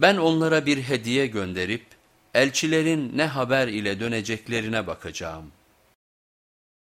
Ben onlara bir hediye gönderip elçilerin ne haber ile döneceklerine bakacağım.''